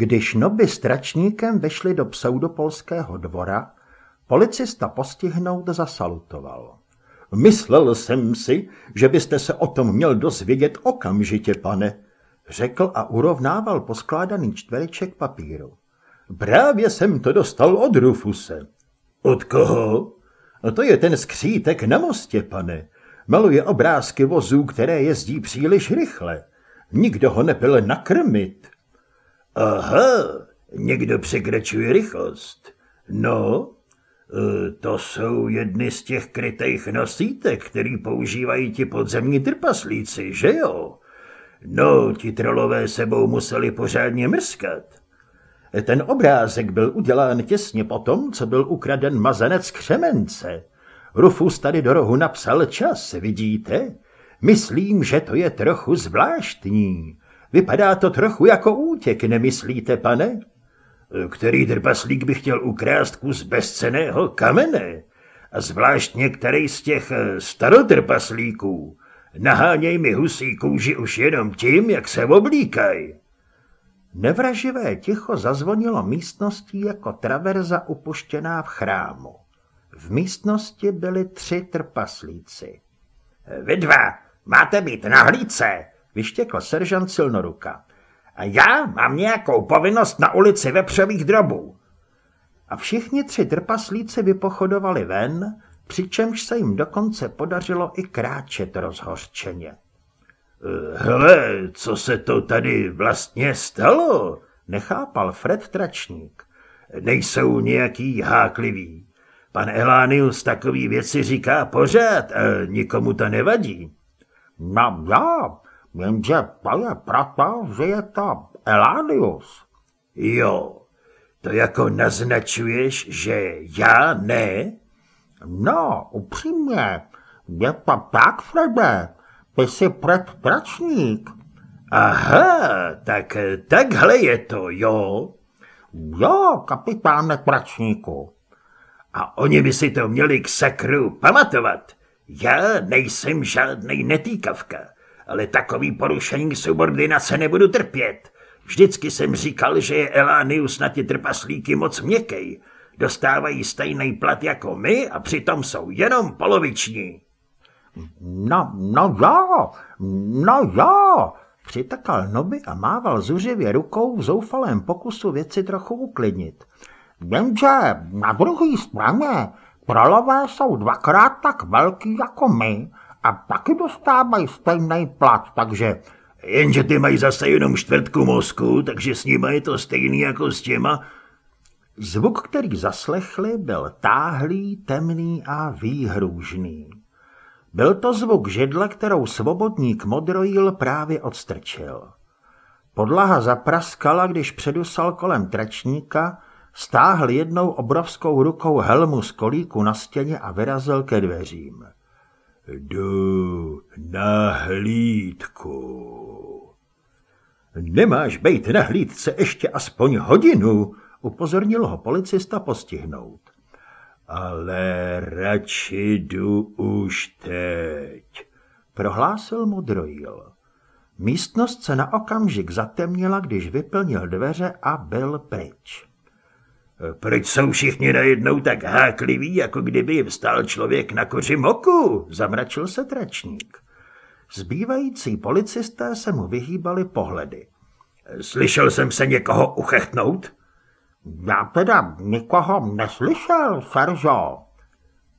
Když Noby s tračníkem vešli do pseudopolského dvora, policista postihnout zasalutoval. Myslel jsem si, že byste se o tom měl dozvědět okamžitě, pane, řekl a urovnával poskládaný čtveriček papíru. Právě jsem to dostal od Rufuse. Od koho? To je ten skřítek na mostě, pane. Maluje obrázky vozů, které jezdí příliš rychle. Nikdo ho nebyl nakrmit. Aha, někdo překračuje rychlost. No, e, to jsou jedny z těch krytých nosítek, který používají ti podzemní trpaslíci, že jo? No, ti trolové sebou museli pořádně mrskat. Ten obrázek byl udělán těsně potom, co byl ukraden mazanec křemence. Rufus tady do rohu napsal čas, vidíte? Myslím, že to je trochu zvláštní. Vypadá to trochu jako útěk, nemyslíte, pane? Který trpaslík by chtěl ukrást kus bezceného kamene? A zvlášť některý z těch eh, starotrpaslíků. Naháněj mi husí kůži už jenom tím, jak se oblíkají. Nevraživé ticho zazvonilo místností jako traverza upuštěná v chrámu. V místnosti byli tři trpaslíci. Vy dva máte být na hlídce, vyštěkl seržant Silnoruka. A já mám nějakou povinnost na ulici vepřových drobů. A všichni tři trpaslíci vypochodovali ven, přičemž se jim dokonce podařilo i kráčet rozhořčeně. Hele, co se to tady vlastně stalo? Nechápal Fred Tračník. Nejsou nějaký hákliví. Pan Elánius takový věci říká pořád a nikomu to nevadí. No já, jenže je proto, že je to Elánius. Jo, to jako naznačuješ, že já ne? No, upřímně, je to tak, Frede. Ty jsi predpračník. Aha, tak takhle je to, jo? Jo, kapitáne pračníku. A oni by si to měli k sakru pamatovat. Já nejsem žádný netýkavka, ale takový porušení subordinace nebudu trpět. Vždycky jsem říkal, že je Elánius na ty trpaslíky moc měkkej. Dostávají stejný plat jako my a přitom jsou jenom poloviční. No, no jo, no jo, přitakal Noby a mával zuřivě rukou v zoufalém pokusu věci trochu uklidnit. Jenže na druhé straně trolové jsou dvakrát tak velký jako my a taky dostávají stejný plat, takže... Jenže ty mají zase jenom čtvrtku mozku, takže s nimi je to stejný jako s těma. Zvuk, který zaslechli, byl táhlý, temný a výhrůžný. Byl to zvuk židle, kterou svobodník modrojil právě odstrčil. Podlaha zapraskala, když předusal kolem tračníka, stáhl jednou obrovskou rukou helmu z kolíku na stěně a vyrazil ke dveřím. Jdu na hlídku. Nemáš bejt na hlídce ještě aspoň hodinu, upozornil ho policista postihnout ale radši jdu už teď, prohlásil Modrojil. Místnost se na okamžik zatemnila, když vyplnil dveře a byl pryč. Proč jsou všichni najednou tak hákliví, jako kdyby jim stál člověk na koři moku? Zamračil se tračník. Zbývající policisté se mu vyhýbali pohledy. Slyšel jsem se někoho uchechtnout? Já teda nikoho neslyšel, Seržo.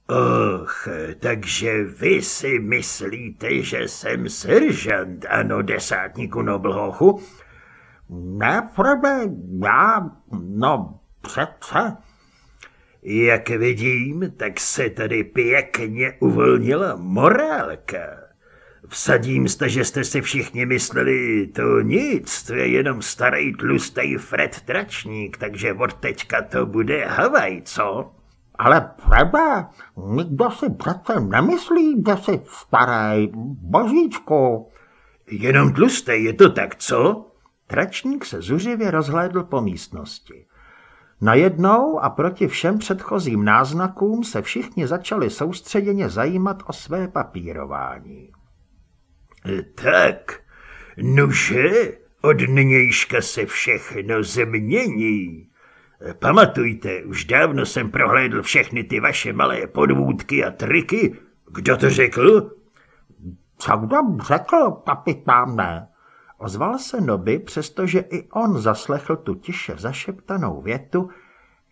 Och, takže vy si myslíte, že jsem seržant, ano, desátníku Noblhochu? Ne, Frebe, já, no, přece. Jak vidím, tak se tady pěkně uvolnila morálka. Vsadím jste, že jste si všichni mysleli, to nic, to je jenom starý tlustý Fred Tračník, takže od teďka to bude Havaj, co? Ale Frebe, nikdo si přece nemyslí, že jsi starý, božíčku. Jenom tlustý, je to tak, co? Tračník se zuřivě rozhlédl po místnosti. Najednou a proti všem předchozím náznakům se všichni začali soustředěně zajímat o své papírování. Tak, nuže, Od nynějška se všechno změní. Pamatujte, už dávno jsem prohlédl všechny ty vaše malé podvůdky a triky. Kdo to řekl? Co kdo řekl, kapitáne? Ozval se Noby, přestože i on zaslechl tu tiše zašeptanou větu,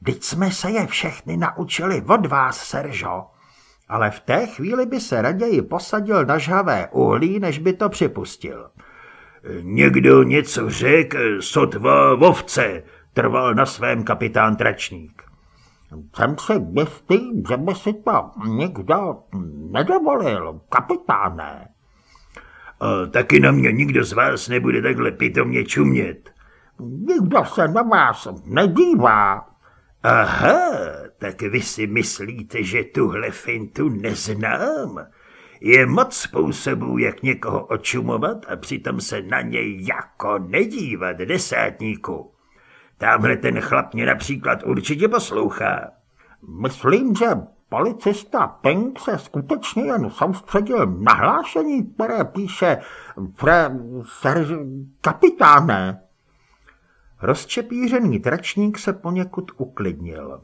Vždyť jsme se je všechny naučili od vás, Seržo. Ale v té chvíli by se raději posadil na žhavé uhlí, než by to připustil. Někdo něco řekl, sotva vovce, trval na svém kapitán Tračník. Jsem si jistý, že by si to nikdo nedovolil, kapitáne. A taky na mě nikdo z vás nebude takhle pitomně čumět. Nikdo se na vás nedívá. Aha, tak vy si myslíte, že tuhle fintu neznám? Je moc způsobů, jak někoho očumovat a přitom se na něj jako nedívat, desátníku. Tamhle ten chlap mě například určitě poslouchá. Myslím, že policista Pink se skutečně jen soustředil na hlášení, které píše pre serž, kapitáne. Rozčepířený tračník se poněkud uklidnil.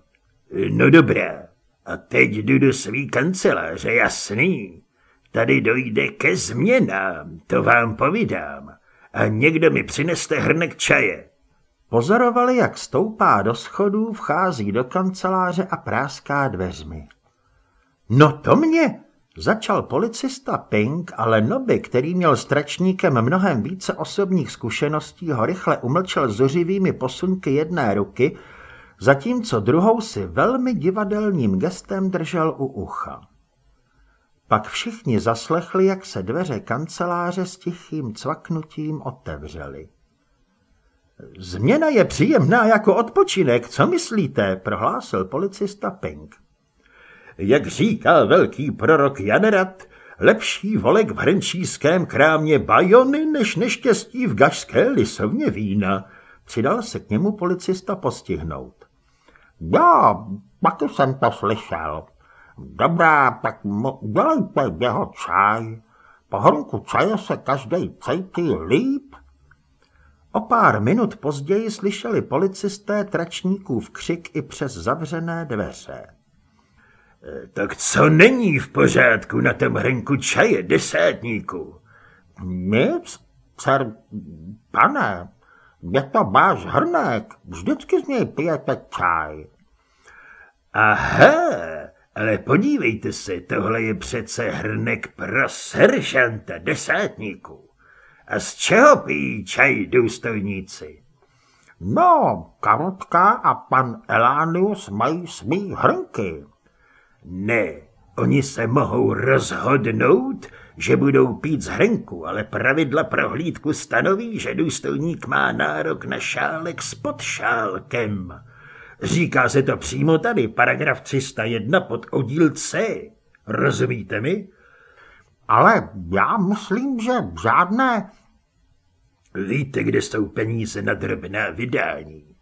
No dobré, a teď jdu do svý kanceláře, jasný. Tady dojde ke změnám, to vám povídám. A někdo mi přineste hrnek čaje. Pozorovali, jak stoupá do schodů, vchází do kanceláře a práská dveřmi. No to mě, začal policista Pink, ale Noby, který měl s tračníkem mnohem více osobních zkušeností, ho rychle umlčel zuřivými posunky jedné ruky, zatímco druhou si velmi divadelním gestem držel u ucha. Pak všichni zaslechli, jak se dveře kanceláře s tichým cvaknutím otevřely. Změna je příjemná jako odpočinek, co myslíte, prohlásil policista Pink. Jak říká velký prorok Janerat, lepší volek v hrnčíském krámě bajony, než neštěstí v gašské lisovně vína, přidal se k němu policista postihnout. Jo, taky jsem to slyšel. Dobrá, tak udělejte jeho čaj. Po hrnku čaje se každý cítí líp O pár minut později slyšeli policisté tračníkův křik i přes zavřené dveře. Tak co není v pořádku na tom hrnku čaje, desátníku? Nic, cer, pane, je to váš hrnek, vždycky z něj pijete čaj. Aha, ale podívejte se, tohle je přece hrnek pro seržanta, desátníku. A z čeho pijí čaj důstojníci? No, Karotka a pan Elánius mají svý hrnky. Ne, oni se mohou rozhodnout, že budou pít z hrnku, ale pravidla prohlídku stanoví, že důstojník má nárok na šálek s podšálkem. Říká se to přímo tady, paragraf 301 pod oddíl C. Rozumíte mi? Ale já myslím, že žádné... Víte, kde jsou peníze na drobná vydání.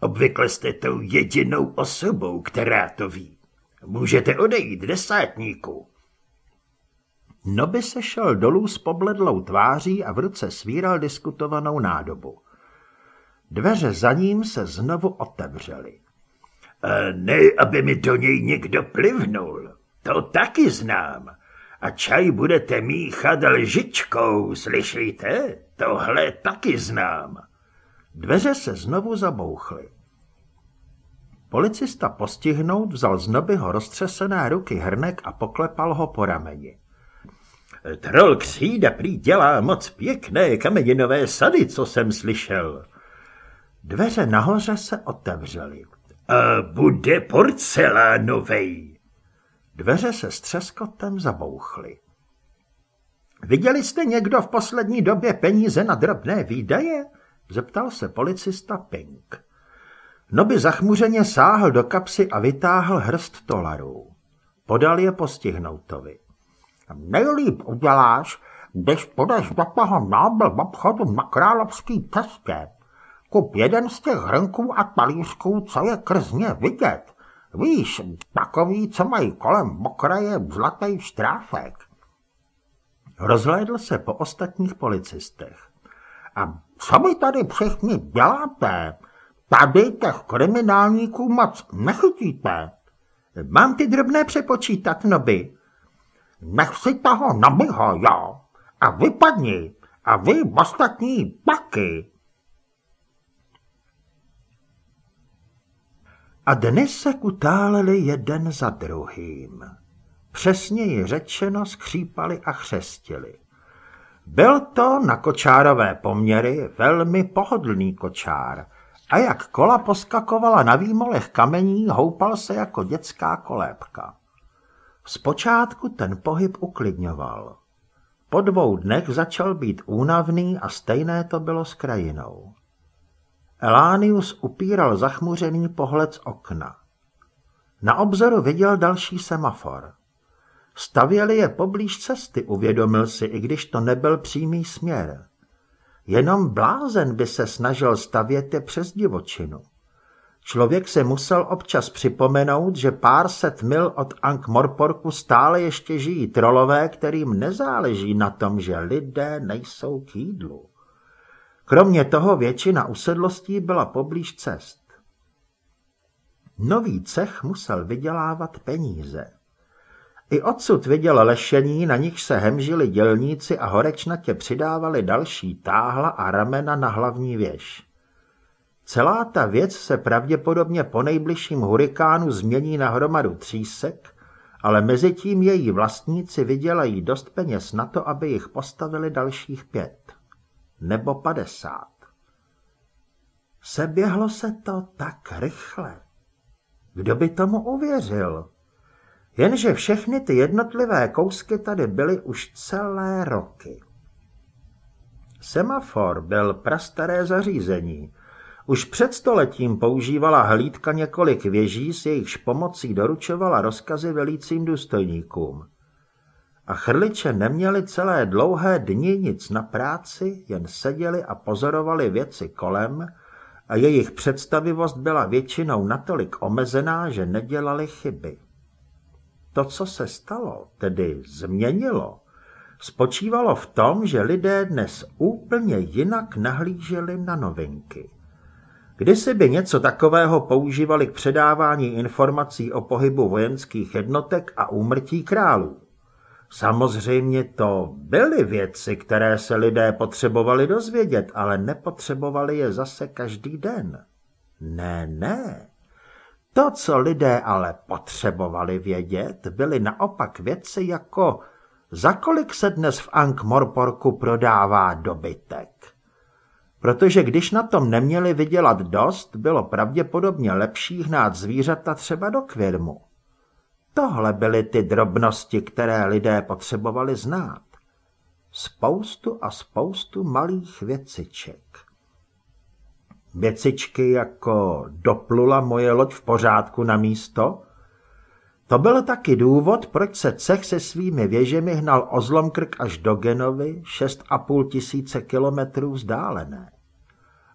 Obvykle jste tou jedinou osobou, která to ví. Můžete odejít, desátníku. Noby se šel dolů s pobledlou tváří a v ruce svíral diskutovanou nádobu. Dveře za ním se znovu otevřely. Ne, aby mi do něj někdo plivnul. To taky znám a čaj budete míchat lžičkou, slyšíte? Tohle taky znám. Dveře se znovu zabouchly. Policista postihnout vzal z Nobyho roztřesené ruky hrnek a poklepal ho po rameni. Trol křída prý dělá moc pěkné kameninové sady, co jsem slyšel. Dveře nahoře se otevřely. A bude porcelánovej. Dveře se s třeskotem zabouchly. Viděli jste někdo v poslední době peníze na drobné výdaje? Zeptal se policista Pink. Noby zachmuřeně sáhl do kapsy a vytáhl hrst tolarů. Podal je postihnoutovi. Nejlíp uděláš, když půjdeš do toho nábel v obchodu na královský cestě. Kup jeden z těch hrnků a talířků, co je krzně vidět. Víš, takový, co mají kolem okraje zlatý štráfek. Rozhlédl se po ostatních policistech. A co vy tady všichni děláte? Tady těch kriminálníků moc nechytíte. Mám ty drobné přepočítat, noby. Nech si toho nobyho, jo. A vypadni. A vy ostatní paky. A dny se kutáleli jeden za druhým. Přesněji řečeno skřípali a chřestili. Byl to na kočárové poměry velmi pohodlný kočár a jak kola poskakovala na výmolech kamení, houpal se jako dětská kolébka. Zpočátku ten pohyb uklidňoval. Po dvou dnech začal být únavný a stejné to bylo s krajinou. Elánius upíral zachmuřený pohled z okna. Na obzoru viděl další semafor. Stavěli je poblíž cesty, uvědomil si, i když to nebyl přímý směr. Jenom blázen by se snažil stavět je přes divočinu. Člověk se musel občas připomenout, že pár set mil od Ankh-Morporku stále ještě žijí trolové, kterým nezáleží na tom, že lidé nejsou k jídlu. Kromě toho většina usedlostí byla poblíž cest. Nový cech musel vydělávat peníze. I odsud viděl lešení, na nich se hemžili dělníci a horečnatě přidávali další táhla a ramena na hlavní věž. Celá ta věc se pravděpodobně po nejbližším hurikánu změní na hromadu třísek, ale mezi tím její vlastníci vydělají dost peněz na to, aby jich postavili dalších pět. Nebo padesát. Seběhlo se to tak rychle. Kdo by tomu uvěřil? Jenže všechny ty jednotlivé kousky tady byly už celé roky. Semafor byl prastaré zařízení. Už před stoletím používala hlídka několik věží, s jejichž pomocí doručovala rozkazy velícím důstojníkům. A chrliče neměli celé dlouhé dny nic na práci, jen seděli a pozorovali věci kolem a jejich představivost byla většinou natolik omezená, že nedělali chyby. To, co se stalo, tedy změnilo, spočívalo v tom, že lidé dnes úplně jinak nahlíželi na novinky. Kdysi by něco takového používali k předávání informací o pohybu vojenských jednotek a úmrtí králů. Samozřejmě to byly věci, které se lidé potřebovali dozvědět, ale nepotřebovali je zase každý den. Ne, ne. To, co lidé ale potřebovali vědět, byly naopak věci jako za kolik se dnes v Ankh-Morporku prodává dobytek. Protože když na tom neměli vydělat dost, bylo pravděpodobně lepší hnát zvířata třeba do kvěrmu. Tohle byly ty drobnosti, které lidé potřebovali znát. Spoustu a spoustu malých věciček. Věcičky jako doplula moje loď v pořádku na místo? To byl taky důvod, proč se cech se svými věžemi hnal o zlomkrk až do Genovy, šest a půl tisíce kilometrů vzdálené.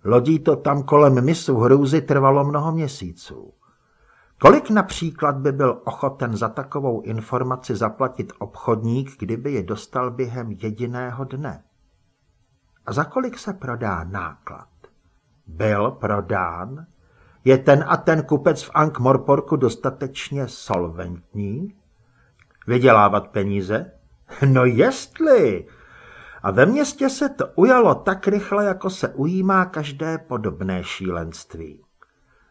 Lodí to tam kolem misu Hrůzy trvalo mnoho měsíců. Kolik například by byl ochoten za takovou informaci zaplatit obchodník, kdyby je dostal během jediného dne? A za kolik se prodá náklad? Byl prodán? Je ten a ten kupec v Ankh-Morporku dostatečně solventní? Vydělávat peníze? No jestli! A ve městě se to ujalo tak rychle, jako se ujímá každé podobné šílenství.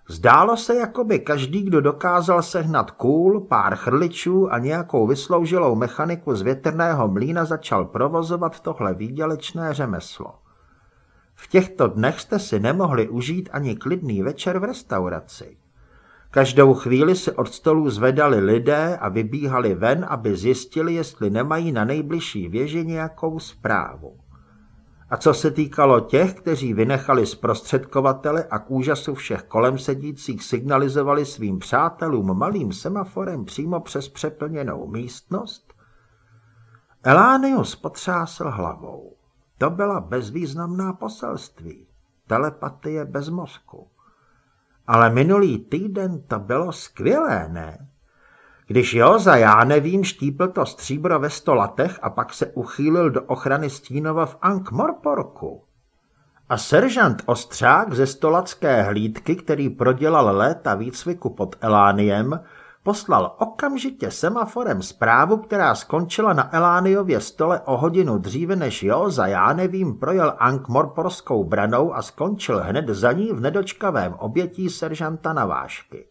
Zdálo se, jako by každý, kdo dokázal sehnat kůl, pár chrličů a nějakou vysloužilou mechaniku z větrného mlína začal provozovat tohle výdělečné řemeslo. V těchto dnech jste si nemohli užít ani klidný večer v restauraci. Každou chvíli se od stolů zvedali lidé a vybíhali ven, aby zjistili, jestli nemají na nejbližší věži nějakou zprávu. A co se týkalo těch, kteří vynechali zprostředkovatele a k úžasu všech kolem sedících signalizovali svým přátelům malým semaforem přímo přes přeplněnou místnost, Elánius potřásl hlavou. To byla bezvýznamná poselství, telepatie bez mozku. Ale minulý týden to bylo skvělé, ne? Když Joza, já nevím, štípl to stříbro ve sto latech a pak se uchýlil do ochrany Stínova v Ankh-Morporku. A seržant Ostřák ze stolacké hlídky, který prodělal léta výcviku pod Elániem, poslal okamžitě semaforem zprávu, která skončila na Elániově stole o hodinu dříve než jo, za já nevím, projel Ankh-Morporskou branou a skončil hned za ní v nedočkavém obětí seržanta Navášky.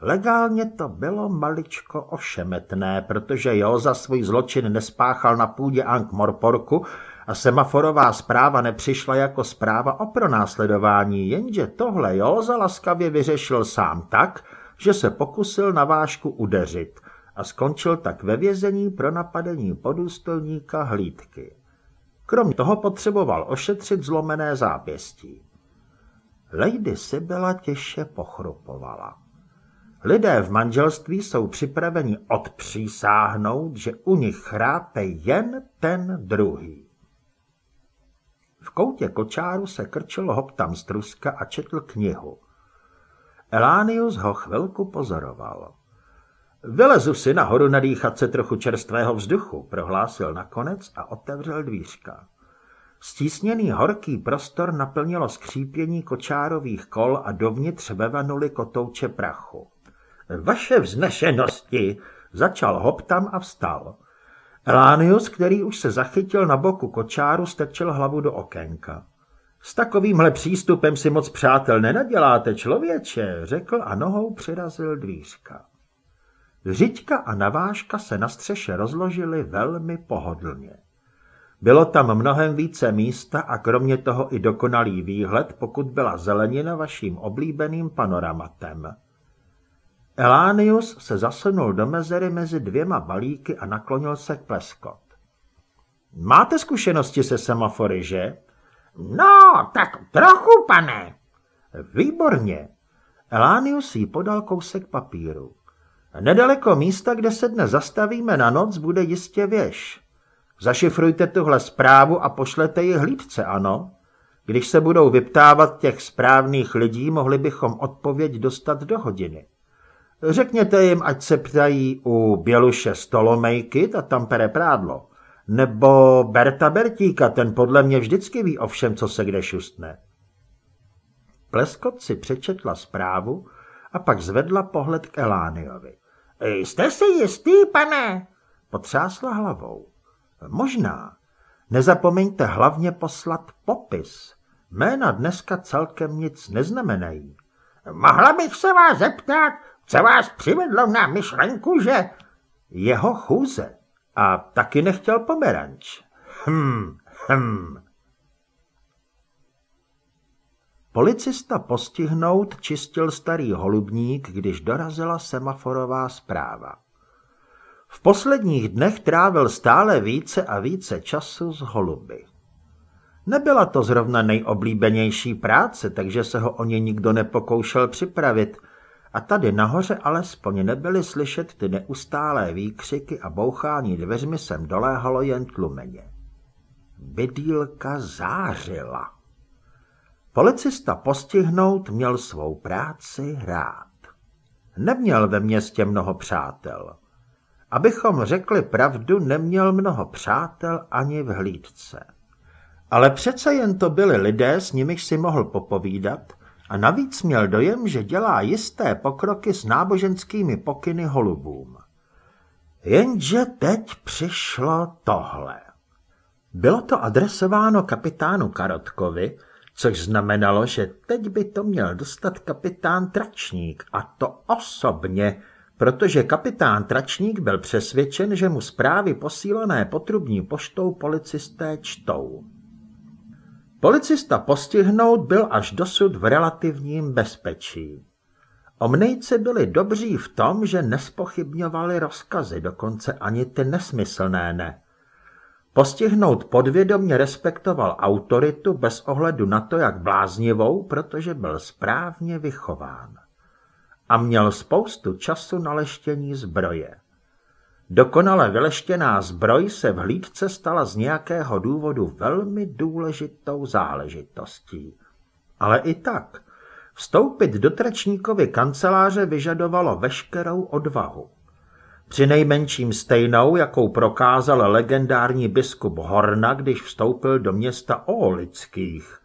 Legálně to bylo maličko ošemetné, protože jo za svůj zločin nespáchal na půdě Ankh-Morporku a semaforová zpráva nepřišla jako zpráva o pronásledování, jenže tohle jo za laskavě vyřešil sám tak, že se pokusil na vášku udeřit a skončil tak ve vězení pro napadení podůstojníka hlídky. Krom toho potřeboval ošetřit zlomené zápěstí. Lady Sybila těžše pochrupovala. Lidé v manželství jsou připraveni odpřísáhnout, že u nich chrápe jen ten druhý. V koutě kočáru se krčil hoptam z truska a četl knihu. Elánius ho chvilku pozoroval. Vylezu si nahoru nadýchat se trochu čerstvého vzduchu, prohlásil nakonec a otevřel dvířka. Stísněný horký prostor naplnilo skřípění kočárových kol a dovnitř vevanuly kotouče prachu. Vaše vznešenosti, začal hoptam a vstal. Elánius, který už se zachytil na boku kočáru, strčil hlavu do okénka. S takovýmhle přístupem si moc přátel nenaděláte, člověče, řekl a nohou přirazil dvířka. Řiďka a navážka se na střeše rozložili velmi pohodlně. Bylo tam mnohem více místa a kromě toho i dokonalý výhled, pokud byla zelenina vaším oblíbeným panoramatem. Elánius se zasunul do mezery mezi dvěma balíky a naklonil se k Pleskot. Máte zkušenosti se semafory, že? No, tak trochu, pane. Výborně. Elánius jí podal kousek papíru. Nedaleko místa, kde se dnes zastavíme na noc, bude jistě věž. Zašifrujte tuhle zprávu a pošlete ji hlídce, ano? Když se budou vyptávat těch správných lidí, mohli bychom odpověď dostat do hodiny. Řekněte jim, ať se ptají u Běluše Stolomejky, ta tam pere prádlo. Nebo Berta Bertíka, ten podle mě vždycky ví o všem, co se kde šustne. Pleskot si přečetla zprávu a pak zvedla pohled k Elániovi. Jste si jistý, pane? Potřásla hlavou. Možná. Nezapomeňte hlavně poslat popis. Jména dneska celkem nic neznamenají. Mohla bych se vás zeptat, co vás přivedlo na myšlenku, že... Jeho chůze. A taky nechtěl pomeranč. Hm, hm. Policista postihnout čistil starý holubník, když dorazila semaforová zpráva. V posledních dnech trávil stále více a více času s holuby. Nebyla to zrovna nejoblíbenější práce, takže se ho o ně nikdo nepokoušel připravit – a tady nahoře alespoň nebyly slyšet ty neustálé výkřiky a bouchání dveřmi sem doléhalo jen tlumeně. Bydýlka zářila. Policista postihnout měl svou práci rád. Neměl ve městě mnoho přátel. Abychom řekli pravdu, neměl mnoho přátel ani v hlídce. Ale přece jen to byli lidé, s nimiž si mohl popovídat a navíc měl dojem, že dělá jisté pokroky s náboženskými pokyny holubům. Jenže teď přišlo tohle. Bylo to adresováno kapitánu Karotkovi, což znamenalo, že teď by to měl dostat kapitán Tračník, a to osobně, protože kapitán Tračník byl přesvědčen, že mu zprávy posílené potrubní poštou policisté čtou. Policista postihnout byl až dosud v relativním bezpečí. Omnejci byli dobří v tom, že nespochybňovali rozkazy, dokonce ani ty nesmyslné ne. Postihnout podvědomě respektoval autoritu bez ohledu na to, jak bláznivou, protože byl správně vychován. A měl spoustu času na leštění zbroje. Dokonale vyleštěná zbroj se v hlídce stala z nějakého důvodu velmi důležitou záležitostí. Ale i tak, vstoupit do tračníkovy kanceláře vyžadovalo veškerou odvahu. Při nejmenším stejnou, jakou prokázal legendární biskup Horna, když vstoupil do města Oholických.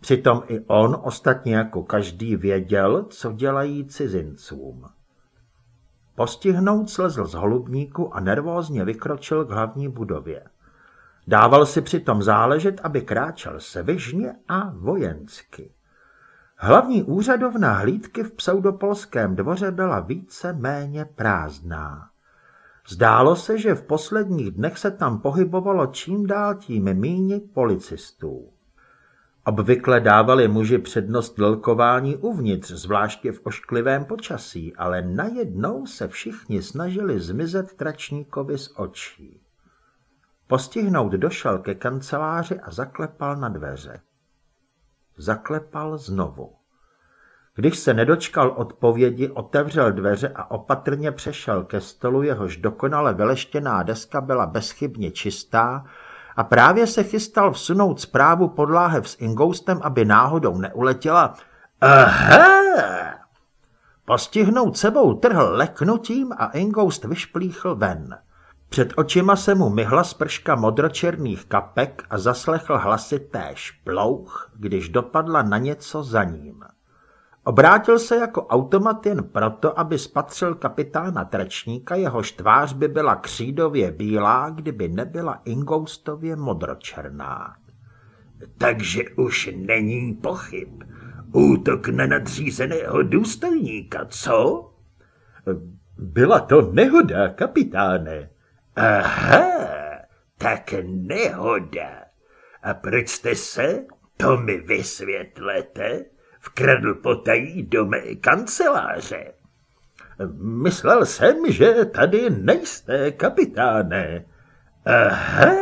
Přitom i on, ostatně jako každý, věděl, co dělají cizincům. Postihnout slezl z holubníku a nervózně vykročil k hlavní budově. Dával si přitom záležet, aby kráčel sevižně a vojensky. Hlavní úřadovna hlídky v pseudopolském dvoře byla více méně prázdná. Zdálo se, že v posledních dnech se tam pohybovalo čím dál tím míni policistů. Obvykle dávali muži přednost lelkování uvnitř, zvláště v ošklivém počasí, ale najednou se všichni snažili zmizet tračníkovi z očí. Postihnout došel ke kanceláři a zaklepal na dveře. Zaklepal znovu. Když se nedočkal odpovědi, otevřel dveře a opatrně přešel ke stolu, jehož dokonale vyleštěná deska byla bezchybně čistá a právě se chystal vsunout zprávu pod láhev s Ingoustem, aby náhodou neuletěla. Aha! Postihnout sebou trhl leknutím a Ingoust vyšplíchl ven. Před očima se mu myhla sprška modročerných kapek a zaslechl hlasité šplouch, když dopadla na něco za ním. Obrátil se jako automat jen proto, aby spatřil kapitána Trečníka, jehož tvář by byla křídově bílá, kdyby nebyla Ingoustově modročerná. Takže už není pochyb. Útok na nadřízeného důstojníka, co? Byla to nehoda, kapitáne. Aha, tak nehoda. A proč jste se, to mi vysvětlete, vkradl potají do mé kanceláře. Myslel jsem, že tady nejste, kapitáne. Aha,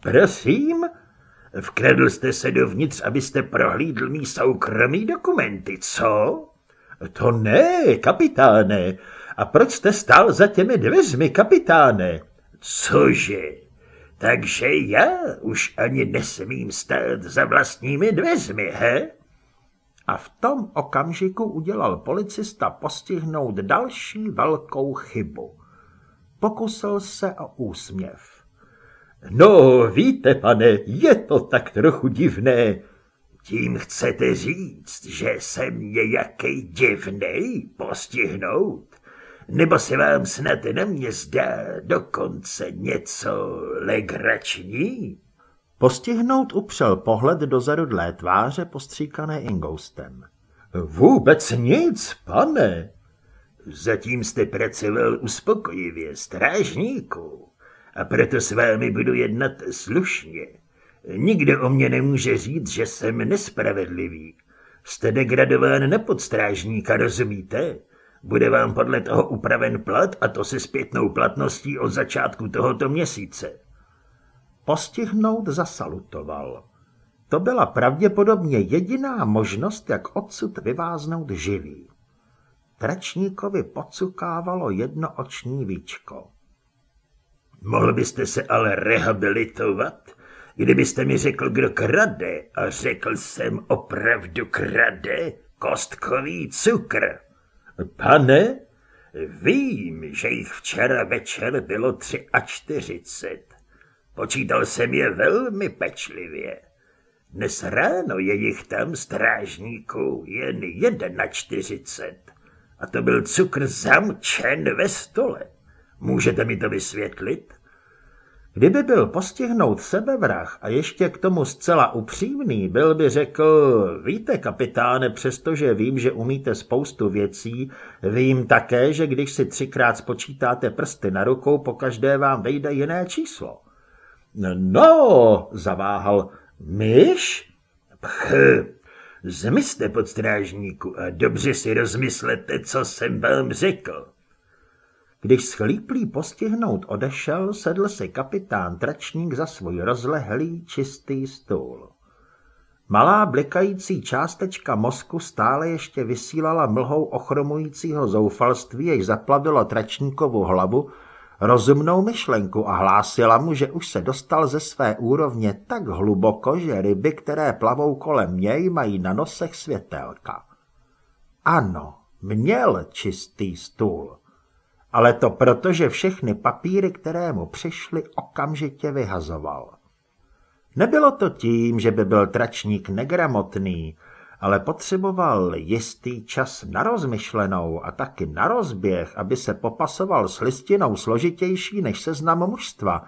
prosím, vkradl jste se dovnitř, abyste prohlídl mý soukromý dokumenty, co? To ne, kapitáne. A proč jste stál za těmi dveřmi, kapitáne? Cože? Takže já už ani nesmím stát za vlastními dveřmi, he? A v tom okamžiku udělal policista postihnout další velkou chybu. Pokusil se o úsměv. No, víte, pane, je to tak trochu divné. Tím chcete říct, že jsem nějaký divný postihnout? Nebo se vám snad na mě zdá dokonce něco legrační? Postihnout upřel pohled do zarudlé tváře postříkané Ingoustem. Vůbec nic, pane. Zatím jste pracoval uspokojivě, strážníku, a proto s vámi budu jednat slušně. Nikdo o mě nemůže říct, že jsem nespravedlivý. Jste degradován na podstrážníka, rozumíte? Bude vám podle toho upraven plat a to se zpětnou platností od začátku tohoto měsíce. Postihnout zasalutoval. To byla pravděpodobně jediná možnost, jak odsud vyváznout živý. Tračníkovi pocukávalo jedno oční víčko. Mohl byste se ale rehabilitovat, kdybyste mi řekl, kdo krade, a řekl jsem opravdu krade kostkový cukr. Pane? Vím, že jich včera večer bylo tři a čtyřicet. Počítal jsem je velmi pečlivě. Dnes ráno je jich tam strážníků jen jeden na čtyřicet. A to byl cukr zamčen ve stole. Můžete mi to vysvětlit? Kdyby byl postihnout sebevrah a ještě k tomu zcela upřímný, byl by řekl, víte, kapitáne, přestože vím, že umíte spoustu věcí, vím také, že když si třikrát spočítáte prsty na rukou, po každé vám vejde jiné číslo. No, zaváhal, myš? Pch, zmizte pod strážníku a dobře si rozmyslete, co jsem vám řekl. Když schlíplý postihnout odešel, sedl si kapitán Tračník za svůj rozlehlý čistý stůl. Malá blikající částečka mozku stále ještě vysílala mlhou ochromujícího zoufalství, jež zaplavilo Tračníkovu hlavu, rozumnou myšlenku a hlásila mu, že už se dostal ze své úrovně tak hluboko, že ryby, které plavou kolem něj, mají na nosech světelka. Ano, měl čistý stůl ale to proto, že všechny papíry, které mu přišly, okamžitě vyhazoval. Nebylo to tím, že by byl tračník negramotný, ale potřeboval jistý čas na rozmyšlenou a taky na rozběh, aby se popasoval s listinou složitější než seznam mužstva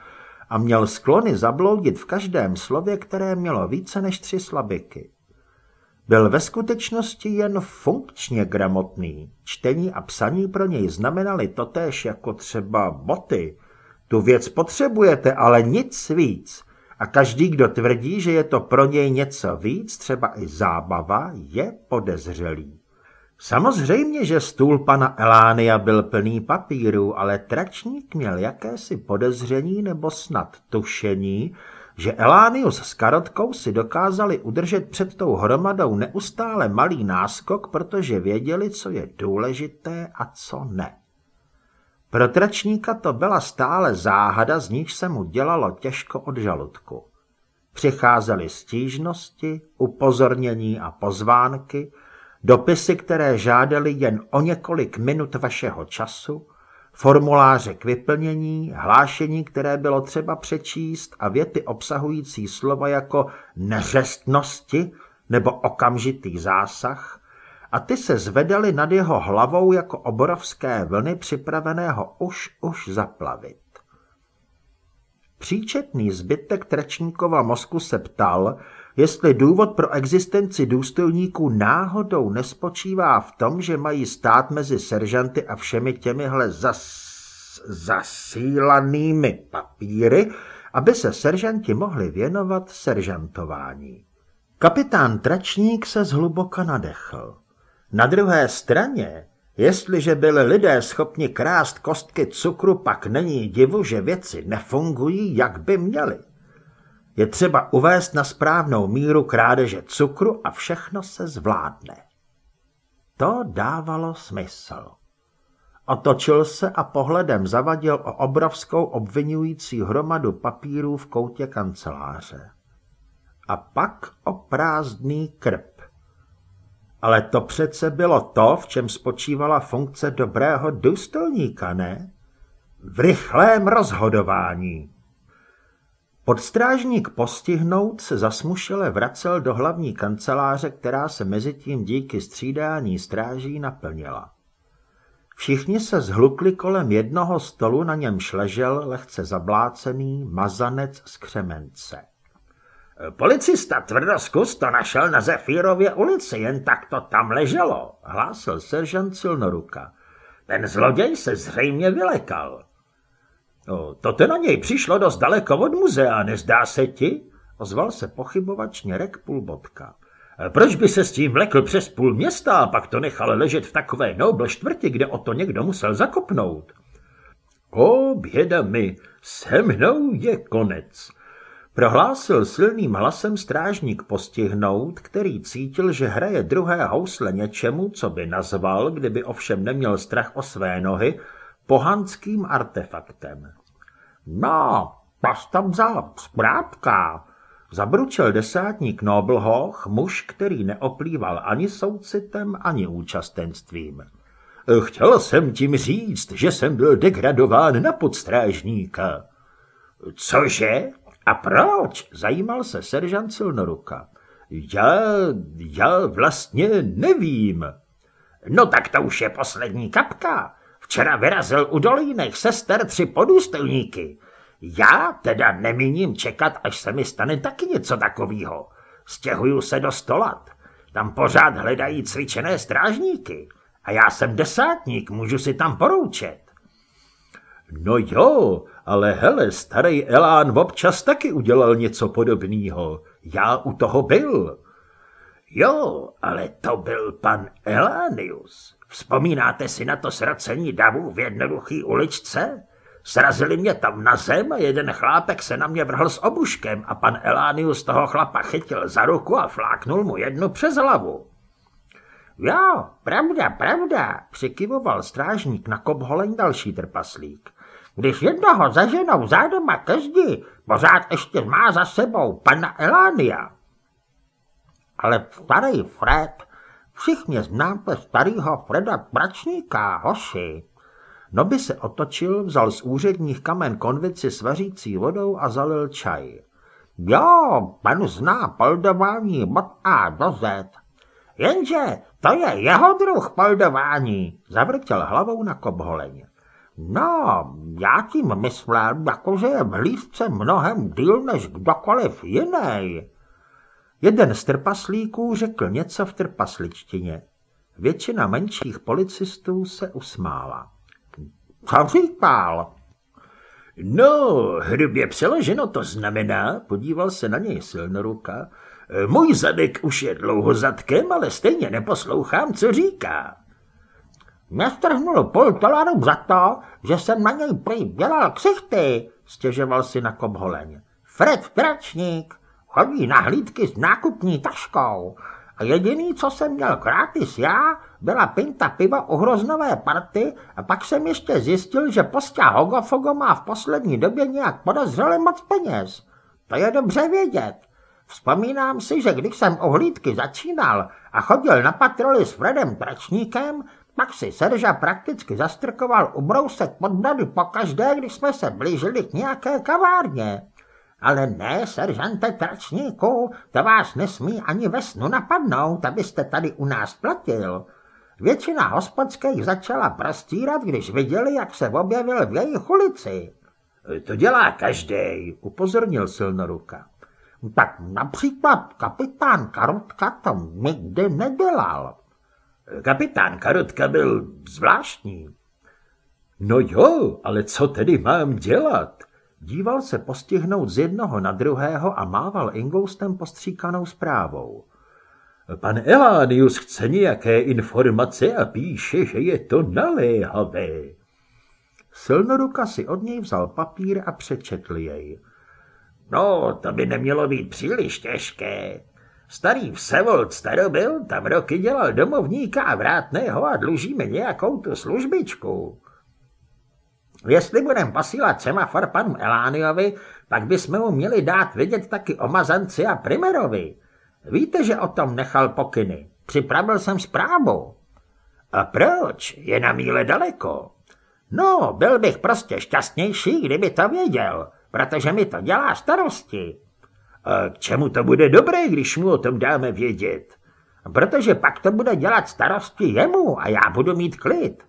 a měl sklony zabloudit v každém slově, které mělo více než tři slabiky. Byl ve skutečnosti jen funkčně gramotný. Čtení a psaní pro něj znamenali totéž jako třeba boty. Tu věc potřebujete, ale nic víc. A každý, kdo tvrdí, že je to pro něj něco víc, třeba i zábava, je podezřelý. Samozřejmě, že stůl pana Elánia byl plný papíru, ale tračník měl jakési podezření nebo snad tušení, že Elánius s Karotkou si dokázali udržet před tou hromadou neustále malý náskok, protože věděli, co je důležité a co ne. Pro tračníka to byla stále záhada, z níž se mu dělalo těžko od žaludku. Přicházely stížnosti, upozornění a pozvánky, dopisy, které žádali jen o několik minut vašeho času, formuláře k vyplnění, hlášení, které bylo třeba přečíst a věty obsahující slova jako neřestnosti nebo okamžitý zásah a ty se zvedaly nad jeho hlavou jako oborovské vlny připraveného už už zaplavit. Příčetný zbytek Trečníkova mozku se ptal, jestli důvod pro existenci důstojníků náhodou nespočívá v tom, že mají stát mezi seržanty a všemi těmihle zas, zasílanými papíry, aby se seržanti mohli věnovat seržantování. Kapitán Tračník se zhluboka nadechl. Na druhé straně, jestliže byli lidé schopni krást kostky cukru, pak není divu, že věci nefungují, jak by měly. Je třeba uvést na správnou míru krádeže cukru a všechno se zvládne. To dávalo smysl. Otočil se a pohledem zavadil o obrovskou obvinující hromadu papírů v koutě kanceláře. A pak o prázdný krb. Ale to přece bylo to, v čem spočívala funkce dobrého důstojníka, ne? V rychlém rozhodování. Podstrážník postihnout se zasmušele vracel do hlavní kanceláře, která se mezitím díky střídání stráží naplnila. Všichni se zhlukli kolem jednoho stolu, na něm ležel lehce zablácený mazanec z křemence. Policista Tvrdoskus to našel na Zefírově ulici, jen tak to tam leželo, hlásil seržant Silnoruka. Ten zloděj se zřejmě vylekal. No, to te na něj přišlo dost daleko od muzea, nezdá se ti? Ozval se pochybovačně rek půlbotka. Proč by se s tím vlekl přes půl města a pak to nechal ležet v takové nobl čtvrti, kde o to někdo musel zakopnout? O, běda mi, se mnou je konec. Prohlásil silným hlasem strážník postihnout, který cítil, že hraje druhé housle něčemu, co by nazval, kdyby ovšem neměl strach o své nohy, pohanským artefaktem. No, pas tam vzal, zprátka, Zabručel desátník Noblhoch, muž, který neoplýval ani soucitem, ani účastenstvím. Chtěl jsem tím říct, že jsem byl degradován na podstrážníka. Cože? A proč? Zajímal se seržant Silnoruka. Já, já vlastně nevím. No tak to už je poslední kapka. Včera vyrazil u dolínek sester tři podůstojníky. Já teda nemíním čekat, až se mi stane taky něco takového. Stěhuju se do stolat. Tam pořád hledají cvičené strážníky. A já jsem desátník, můžu si tam poroučet. No jo, ale hele, starý Elán občas taky udělal něco podobného. Já u toho byl. Jo, ale to byl pan Elánius. Vzpomínáte si na to sracení davu v jednoduchý uličce? Srazili mě tam na zem a jeden chlápek se na mě vrhl s obuškem a pan Elánius toho chlapa chytil za ruku a fláknul mu jednu přes hlavu. Jo, pravda, pravda, přikyvoval strážník na kobholeň další trpaslík. Když jednoho zaženou zádem a každý, pořád ještě má za sebou pana Elánia. Ale starý Fred, všichni znáte starýho Freda Pračníka, hoši, Noby se otočil, vzal z úředních kamen konvici s vařící vodou a zalil čaj. Jo, pan zná poldování od A do Z. Jenže to je jeho druh poldování, zavrtěl hlavou na kobholeň. No, já tím myslím, jakože je v hlízce mnohem díl než kdokoliv jiný. Jeden z trpaslíků řekl něco v trpasličtině. Většina menších policistů se usmála. Co říkal? No, hrubě přeloženo to znamená, podíval se na něj silnoruka, můj zadek už je dlouho zadkem, ale stejně neposlouchám, co říká. Mě strhnul půl za to, že jsem na něj prý dělal ksichty, stěžoval si na kobholeň. Fred Tračník chodí na hlídky s nákupní taškou a jediný, co jsem měl gratis já, byla pinta piva u hroznové party a pak jsem ještě zjistil, že postá Hogofogo má v poslední době nějak podezřele moc peněz. To je dobře vědět. Vzpomínám si, že když jsem u hlídky začínal a chodil na patroli s Fredem Tračníkem, pak si Serža prakticky zastrkoval ubrousek pod brady pokaždé, když jsme se blížili k nějaké kavárně. Ale ne, seržante Tračníku, to vás nesmí ani ve snu napadnout, abyste tady u nás platil. Většina hospodských začala prostírat, když viděli, jak se objevil v jejich ulici. To dělá každý, upozornil silnoruka. Tak například kapitán Karotka to nikdy nedělal. Kapitán Karotka byl zvláštní. No jo, ale co tedy mám dělat? Díval se postihnout z jednoho na druhého a mával ingoustem postříkanou zprávou. Pan Elánius chce nějaké informace a píše, že je to naléhavé. Silnoruka si od něj vzal papír a přečetl jej. No, to by nemělo být příliš těžké. Starý Vsevold Starobil tam roky dělal domovníka a vrátného a dlužíme nějakou tu službičku. Jestli budeme posílat semafor panu Elániovi, pak bychom mu měli dát vidět taky o Mazanci a Primerovi. Víte, že o tom nechal pokyny. Připravil jsem zprávu. A proč? Je na míle daleko. No, byl bych prostě šťastnější, kdyby to věděl, protože mi to dělá starosti. A čemu to bude dobré, když mu o tom dáme vědět? Protože pak to bude dělat starosti jemu a já budu mít klid.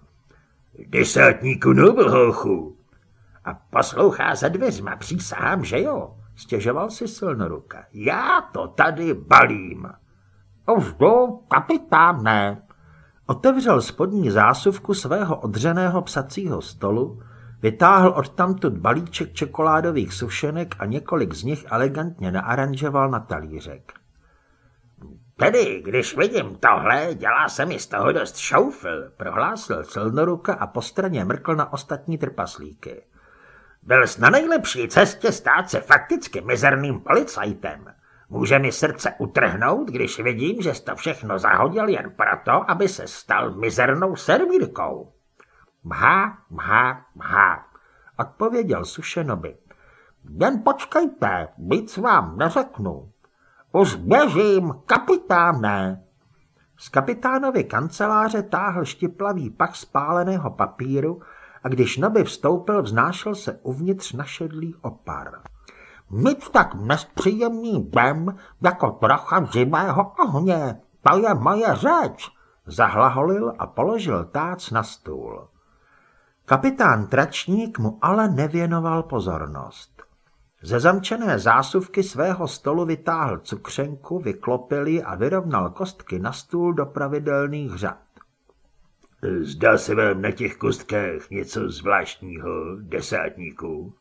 Desátníku nobl, hochu. A poslouchá za dveřma, přísahám, že jo. Stěžoval si silnoruka. Já to tady balím. Jdu, kapitáne. Otevřel spodní zásuvku svého odřeného psacího stolu, vytáhl odtamtud balíček čokoládových sušenek a několik z nich elegantně naaranžoval na talířek. Tedy, když vidím tohle, dělá se mi z toho dost šoufl, prohlásil silnoruka a po straně mrkl na ostatní trpaslíky. Byl jsi na nejlepší cestě stát se fakticky mizerným policajtem. Může mi srdce utrhnout, když vidím, že jsi to všechno zahodil jen proto, aby se stal mizernou servírkou. Mhá, mhá, mhá, odpověděl Sušenovi. Jen počkejte, víc vám neřeknu. Už běžím, kapitáne. Z kapitánovy kanceláře táhl štiplavý pak spáleného papíru a když Noby vstoupil, vznášel se uvnitř našedlý opar. Mít tak nespříjemný den jako trocha živého ohně, to je moje řeč, zahlaholil a položil tác na stůl. Kapitán Tračník mu ale nevěnoval pozornost. Ze zamčené zásuvky svého stolu vytáhl cukřenku, vyklopil ji a vyrovnal kostky na stůl do pravidelných řad. Zdá se vám na těch kostkách něco zvláštního, desátníků?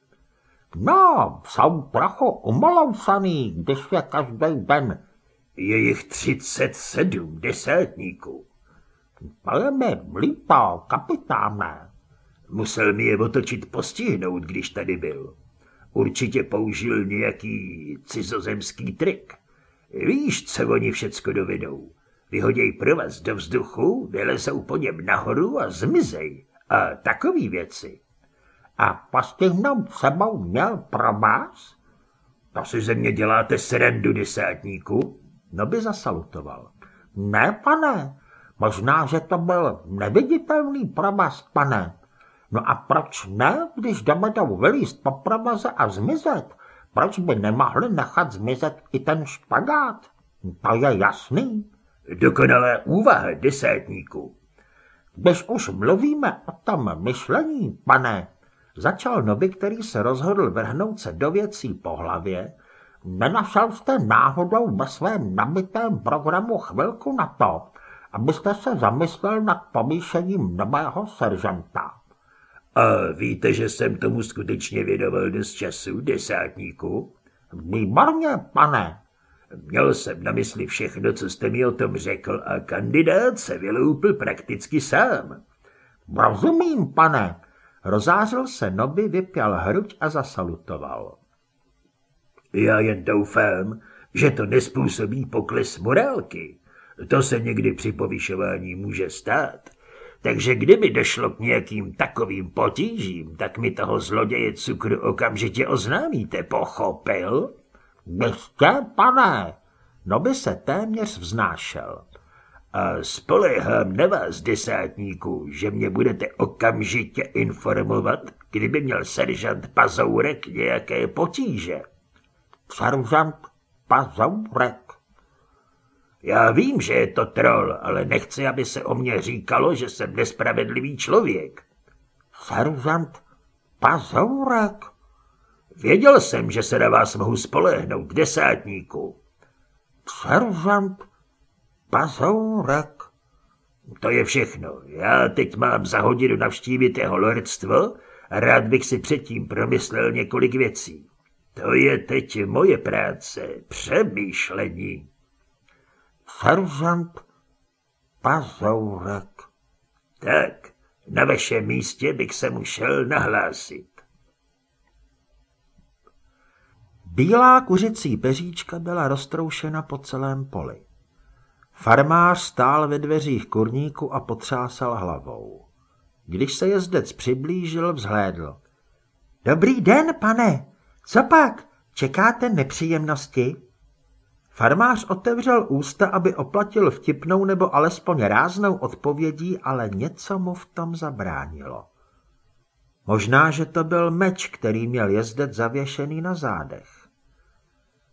No, jsou trochu umolousaný, když je každý den. Je jich třicet sedm desátníků. To je mi líto, kapitáne. Musel mi je otočit postihnout, když tady byl. Určitě použil nějaký cizozemský trik. Víš, co oni všecko dovedou. Vyhoděj provaz do vzduchu, vylezou po něm nahoru a zmizej. A takový věci. A postihnout sebou měl provaz? To si ze mě děláte srandu, desátníku? No by zasalutoval. Ne, pane, možná, že to byl neviditelný provaz, pane. No a proč ne, když jdeme vylíst po provaze a zmizet? proč by nemohli nechat zmizet i ten špagát? To je jasný. Dokonalé úvaha, desátníku. Když už mluvíme o tom myšlení, pane, začal Noby, který se rozhodl vrhnout se do věcí po hlavě, nenašel jste náhodou ve svém nabitém programu chvilku na to, abyste se zamyslel nad pomíšením nového seržanta. A víte, že jsem tomu skutečně věnoval dost času, desátníku? Výborně, pane. Měl jsem na mysli všechno, co jste mi o tom řekl a kandidát se vyloupil prakticky sám. Rozumím, pane. Rozářil se Noby, vypěl hruď a zasalutoval. Já jen doufám, že to nespůsobí pokles morálky. To se někdy při povyšování může stát. Takže kdyby došlo k nějakým takovým potížím, tak mi toho zloděje cukru okamžitě oznámíte, pochopil? Jistě, pane. No by se téměř vznášel. A spolehám na vás, desátníku, že mě budete okamžitě informovat, kdyby měl seržant Pazourek nějaké potíže. Seržant Pazourek? Já vím, že je to troll, ale nechci, aby se o mě říkalo, že jsem nespravedlivý člověk. Seržant Pazourek? Věděl jsem, že se na vás mohu spolehnout, desátníku. Seržant Pazourek. To je všechno. Já teď mám za hodinu navštívit jeho lordstvo a rád bych si předtím promyslel několik věcí. To je teď moje práce, přemýšlení. Seržant Pazourek. Tak, na vašem místě bych se mu šel nahlásit. Bílá kuřicí peříčka byla roztroušena po celém poli. Farmář stál ve dveřích kurníku a potřásal hlavou. Když se jezdec přiblížil, vzhlédl. Dobrý den, pane. Co pak? Čekáte nepříjemnosti? Farmář otevřel ústa, aby oplatil vtipnou nebo alespoň ráznou odpovědí, ale něco mu v tom zabránilo. Možná, že to byl meč, který měl jezdec zavěšený na zádech.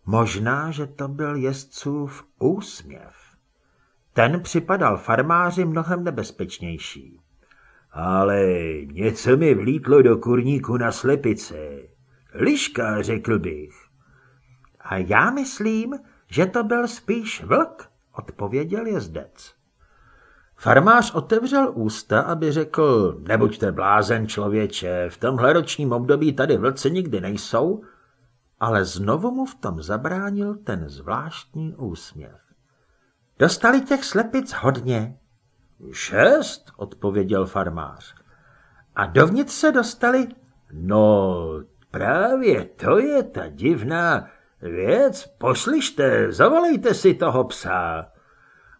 Možná, že to byl jezdcův úsměv. Ten připadal farmáři mnohem nebezpečnější. Ale něco mi vlítlo do kurníku na slepice. Liška, řekl bych. A já myslím, že to byl spíš vlk, odpověděl jezdec. Farmář otevřel ústa, aby řekl, nebuďte blázen člověče, v tomhle ročním období tady vlci nikdy nejsou, ale znovu mu v tom zabránil ten zvláštní úsměv. Dostali těch slepic hodně. Šest, odpověděl farmář. A dovnitř se dostali? No, právě to je ta divná věc. Poslyšte, zavolejte si toho psa.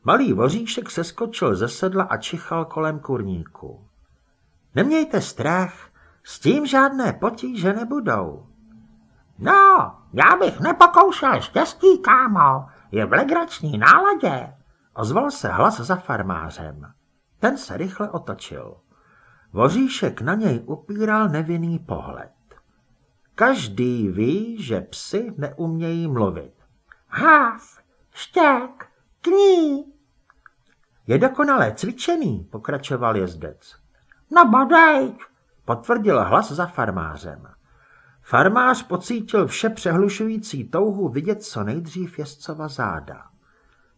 Malý voříšek se skočil ze sedla a čichal kolem kurníku. Nemějte strach, s tím žádné potíže nebudou. No, já bych nepokoušel štěstí, kámo, je v legrační náladě, ozval se hlas za farmářem. Ten se rychle otočil. Voříšek na něj upíral nevinný pohled. Každý ví, že psy neumějí mluvit. Háv, štěk, kní. Je dokonale cvičený, pokračoval jezdec. No bodejť, potvrdil hlas za farmářem. Farmář pocítil vše přehlušující touhu vidět co nejdřív jezdcova záda.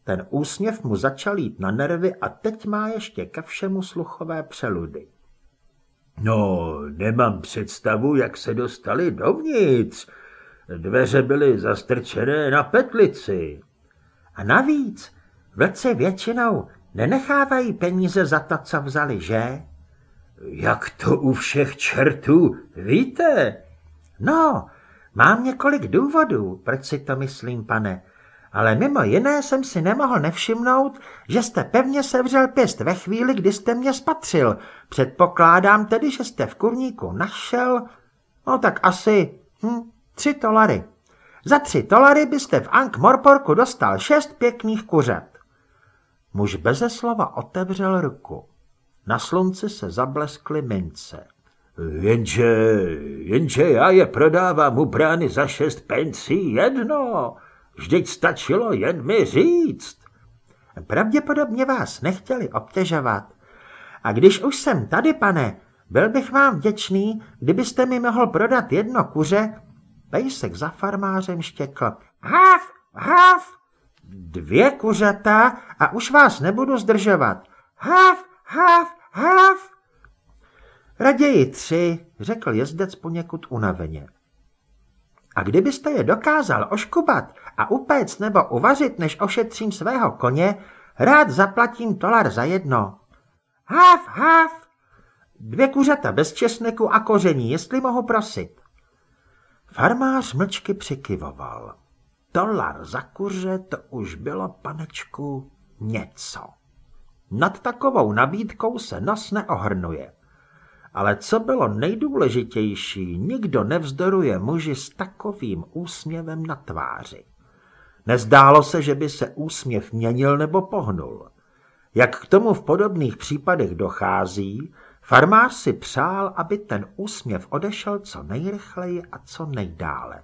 Ten úsměv mu začal jít na nervy a teď má ještě ke všemu sluchové přeludy. No, nemám představu, jak se dostali dovnitř. Dveře byly zastrčené na petlici. A navíc, vlci většinou nenechávají peníze za to, co vzali, že? Jak to u všech čertů víte? No, mám několik důvodů, proč si to myslím, pane, ale mimo jiné jsem si nemohl nevšimnout, že jste pevně sevřel pěst ve chvíli, kdy jste mě spatřil. Předpokládám tedy, že jste v kurníku našel, no tak asi hm, tři tolary. Za tři tolary byste v Ank Morporku dostal šest pěkných kuřat. Muž beze slova otevřel ruku. Na slunci se zableskly mince. Jenže, jenže já je prodávám u brány za šest pencí jedno. Vždyť stačilo jen mi říct. Pravděpodobně vás nechtěli obtěžovat. A když už jsem tady, pane, byl bych vám vděčný, kdybyste mi mohl prodat jedno kuře. Pejsek za farmářem štěkl. Hav, hav, dvě kuřata a už vás nebudu zdržovat. Hav, hav, hav. Raději tři, řekl jezdec poněkud unaveně. A kdybyste je dokázal oškubat a upéct nebo uvařit, než ošetřím svého koně, rád zaplatím tolar za jedno. Hav, hav! Dvě kuřata bez česneku a koření, jestli mohu prosit. Farmář mlčky přikyvoval. Tolar za kuře to už bylo, panečku, něco. Nad takovou nabídkou se nos neohrnuje. Ale co bylo nejdůležitější, nikdo nevzdoruje muži s takovým úsměvem na tváři. Nezdálo se, že by se úsměv měnil nebo pohnul. Jak k tomu v podobných případech dochází, farmář si přál, aby ten úsměv odešel co nejrychleji a co nejdále.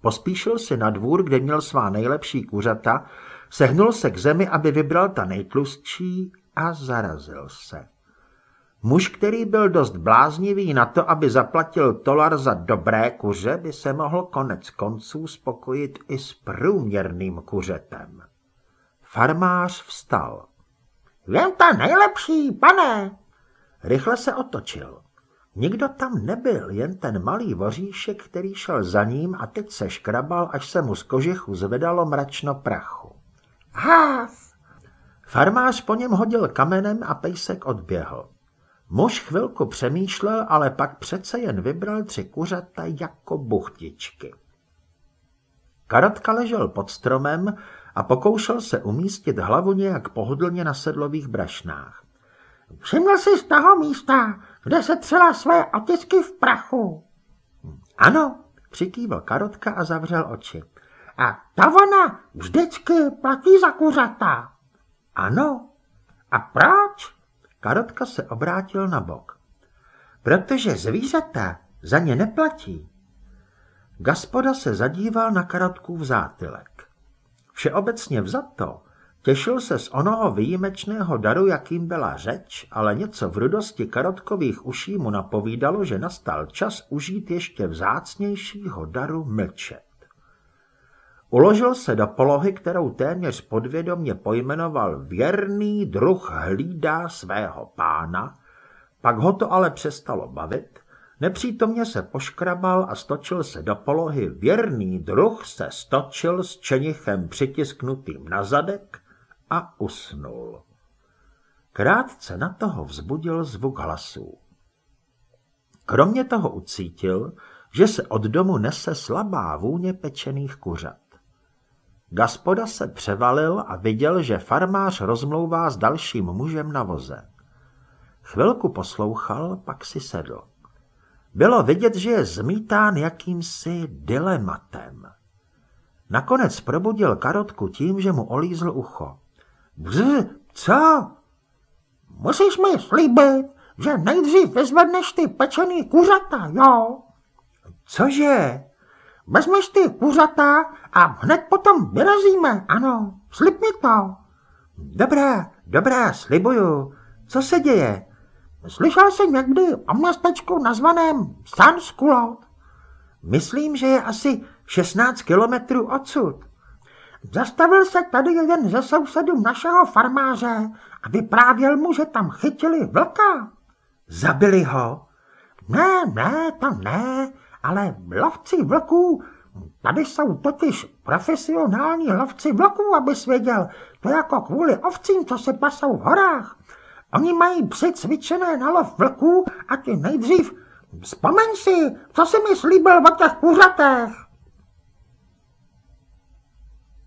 Pospíšil si na dvůr, kde měl svá nejlepší kuřata, sehnul se k zemi, aby vybral ta nejtlustší a zarazil se. Muž, který byl dost bláznivý na to, aby zaplatil tolar za dobré kuře, by se mohl konec konců spokojit i s průměrným kuřetem. Farmář vstal. Jen ta nejlepší, pane! Rychle se otočil. Nikdo tam nebyl, jen ten malý voříšek, který šel za ním a teď se škrabal, až se mu z kožichu zvedalo mračno prachu. Háf! Farmář po něm hodil kamenem a pejsek odběhl. Muž chvilku přemýšlel, ale pak přece jen vybral tři kuřata jako buchtičky. Karotka ležel pod stromem a pokoušel se umístit hlavu nějak pohodlně na sedlových brašnách. Všiml jsi z toho místa, kde se třela své otisky v prachu? Ano, přikývil Karotka a zavřel oči. A ta ona vždycky platí za kuřata. Ano. A proč? Karotka se obrátil na bok. Protože zvířata za ně neplatí. Gaspoda se zadíval na karotku v zátylek. Všeobecně vzato těšil se z onoho výjimečného daru, jakým byla řeč, ale něco v rudosti karotkových uší mu napovídalo, že nastal čas užít ještě vzácnějšího daru mlčet. Uložil se do polohy, kterou téměř podvědomně pojmenoval věrný druh hlídá svého pána, pak ho to ale přestalo bavit, nepřítomně se poškrabal a stočil se do polohy věrný druh se stočil s čenichem přitisknutým na zadek a usnul. Krátce na toho vzbudil zvuk hlasů. Kromě toho ucítil, že se od domu nese slabá vůně pečených kuřat. Gaspoda se převalil a viděl, že farmář rozmlouvá s dalším mužem na voze. Chvilku poslouchal, pak si sedl. Bylo vidět, že je zmítán jakýmsi dilematem. Nakonec probudil karotku tím, že mu olízl ucho. Bzz, co? Musíš mi slíbit, že nejdřív vyzvedneš ty pečený kuřata, jo? Cože? Vezmeš ty kuřata a hned potom vyrazíme, ano, slib mi to. Dobrá, dobrá, slibuju. Co se děje? Slyšel jsi někdy o městečku nazvaném Sanskulot? Myslím, že je asi 16 kilometrů odsud. Zastavil se tady jeden ze sousedů našeho farmáře a vyprávěl mu, že tam chytili vlka. Zabili ho? Ne, ne, to ne, ale lovci vlků, tady jsou totiž profesionální lovci vlků, abys věděl. To jako kvůli ovcím, co se pasou v horách. Oni mají psy na lov vlků a ti nejdřív vzpomeň si, co jsi mi slíbil o těch kuřatech.